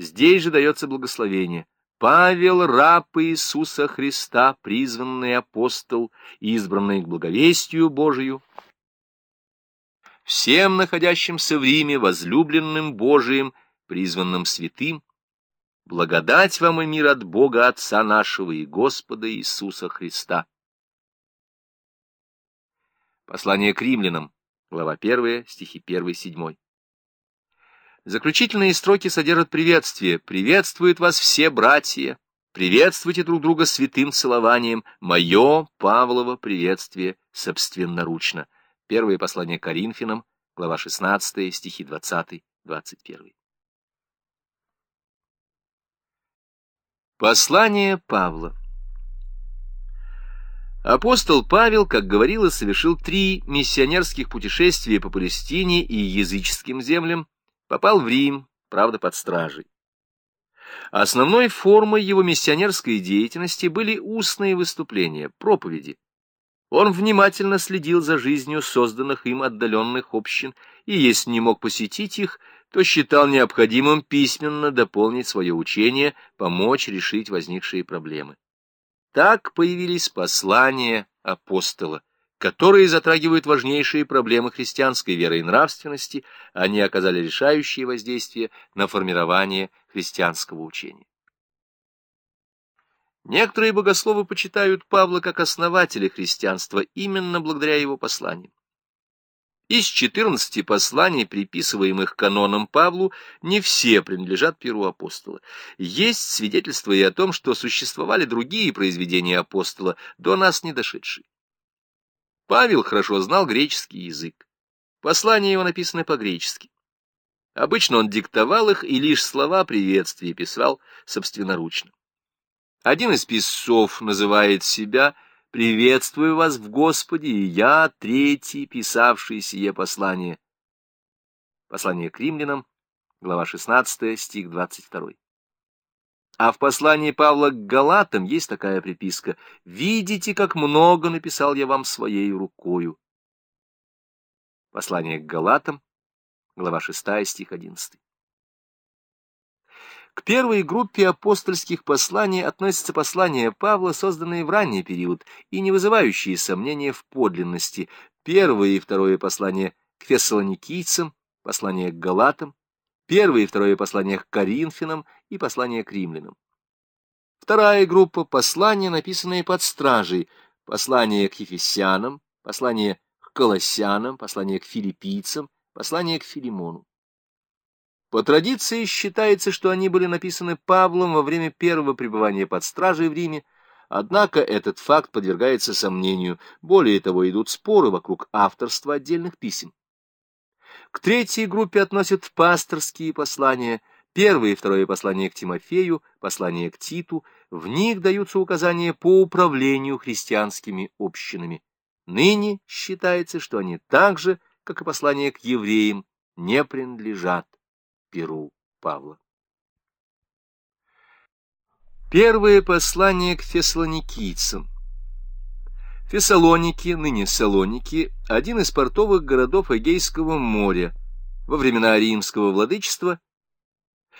Здесь же дается благословение. Павел, раб Иисуса Христа, призванный апостол, избранный к благовестию Божию, всем находящимся в Риме, возлюбленным Божиим, призванным святым, благодать вам и мир от Бога Отца нашего и Господа Иисуса Христа. Послание к римлянам, глава 1, стихи 1-7. Заключительные строки содержат приветствие. «Приветствуют вас все братья! Приветствуйте друг друга святым целованием! Мое, Павлово, приветствие собственноручно!» Первое послание Коринфянам, глава 16, стихи 20-21. Послание Павла Апостол Павел, как говорилось, совершил три миссионерских путешествия по Палестине и языческим землям, попал в Рим, правда, под стражей. Основной формой его миссионерской деятельности были устные выступления, проповеди. Он внимательно следил за жизнью созданных им отдаленных общин, и если не мог посетить их, то считал необходимым письменно дополнить свое учение, помочь решить возникшие проблемы. Так появились послания апостола, которые затрагивают важнейшие проблемы христианской веры и нравственности, они оказали решающее воздействие на формирование христианского учения. Некоторые богословы почитают Павла как основателя христианства именно благодаря его посланиям. Из 14 посланий, приписываемых каноном Павлу, не все принадлежат перу апостола. Есть свидетельства и о том, что существовали другие произведения апостола, до нас не дошедшие. Павел хорошо знал греческий язык. Послания его написаны по-гречески. Обычно он диктовал их и лишь слова приветствия писал собственноручно. Один из писцов называет себя Приветствую вас в Господе, и я, третий, писавший сие послание. Послание к римлянам, глава 16, стих 22. А в послании Павла к Галатам есть такая приписка «Видите, как много написал я вам своей рукою». Послание к Галатам, глава 6, стих 11. К первой группе апостольских посланий относятся послания Павла, созданные в ранний период и не вызывающие сомнения в подлинности. Первое и второе послание к фессалоникийцам, послание к галатам, первое и второе послание к коринфянам и послание к римлянам. Вторая группа — послания, написанные под стражей, послание к ефесянам, послание к колоссянам, послание к филиппийцам, послание к Филимону. По традиции считается, что они были написаны Павлом во время первого пребывания под стражей в Риме, однако этот факт подвергается сомнению, более того, идут споры вокруг авторства отдельных писем. К третьей группе относят пасторские послания, первое и второе послание к Тимофею, послание к Титу, в них даются указания по управлению христианскими общинами. Ныне считается, что они так же, как и послание к евреям, не принадлежат перу Павла. Первое послание к фессалоникийцам. Фессалоники, ныне Салоники, один из портовых городов Эгейского моря, во времена римского владычества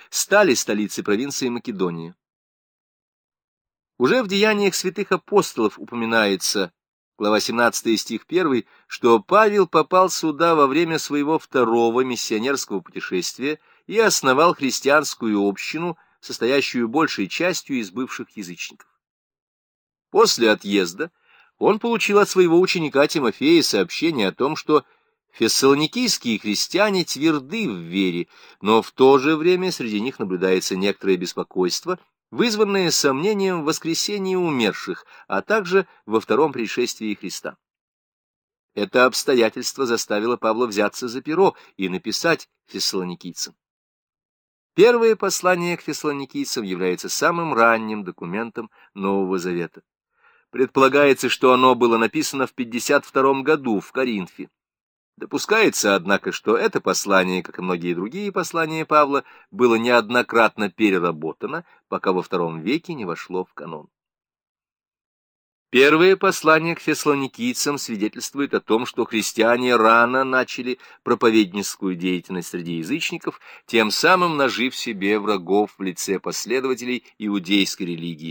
стали столицей провинции Македония. Уже в деяниях святых апостолов упоминается глава 17 стих 1, что Павел попал сюда во время своего второго миссионерского путешествия и основал христианскую общину, состоящую большей частью из бывших язычников. После отъезда он получил от своего ученика Тимофея сообщение о том, что фессалоникийские христиане тверды в вере, но в то же время среди них наблюдается некоторое беспокойство – вызванное сомнением в воскресении умерших, а также во втором пришествии Христа. Это обстоятельство заставило Павла взяться за перо и написать фессалоникийцам. Первое послание к фессалоникийцам является самым ранним документом Нового Завета. Предполагается, что оно было написано в 52 году в Коринфе. Допускается, однако, что это послание, как и многие другие послания Павла, было неоднократно переработано, пока во втором веке не вошло в канон. Первое послание к фессалоникийцам свидетельствует о том, что христиане рано начали проповедническую деятельность среди язычников, тем самым нажив себе врагов в лице последователей иудейской религии,